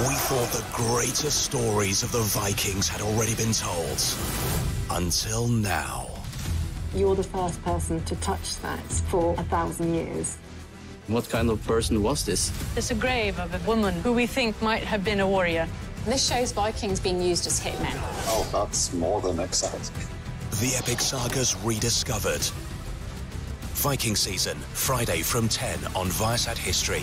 We thought the greatest stories of the Vikings had already been told. Until now. You're the first person to touch that for a thousand years. What kind of person was this? It's a grave of a woman who we think might have been a warrior. This shows Vikings being used as hitmen. Oh, that's more than exciting. The epic sagas rediscovered. Viking season, Friday from 10 on Viasat History.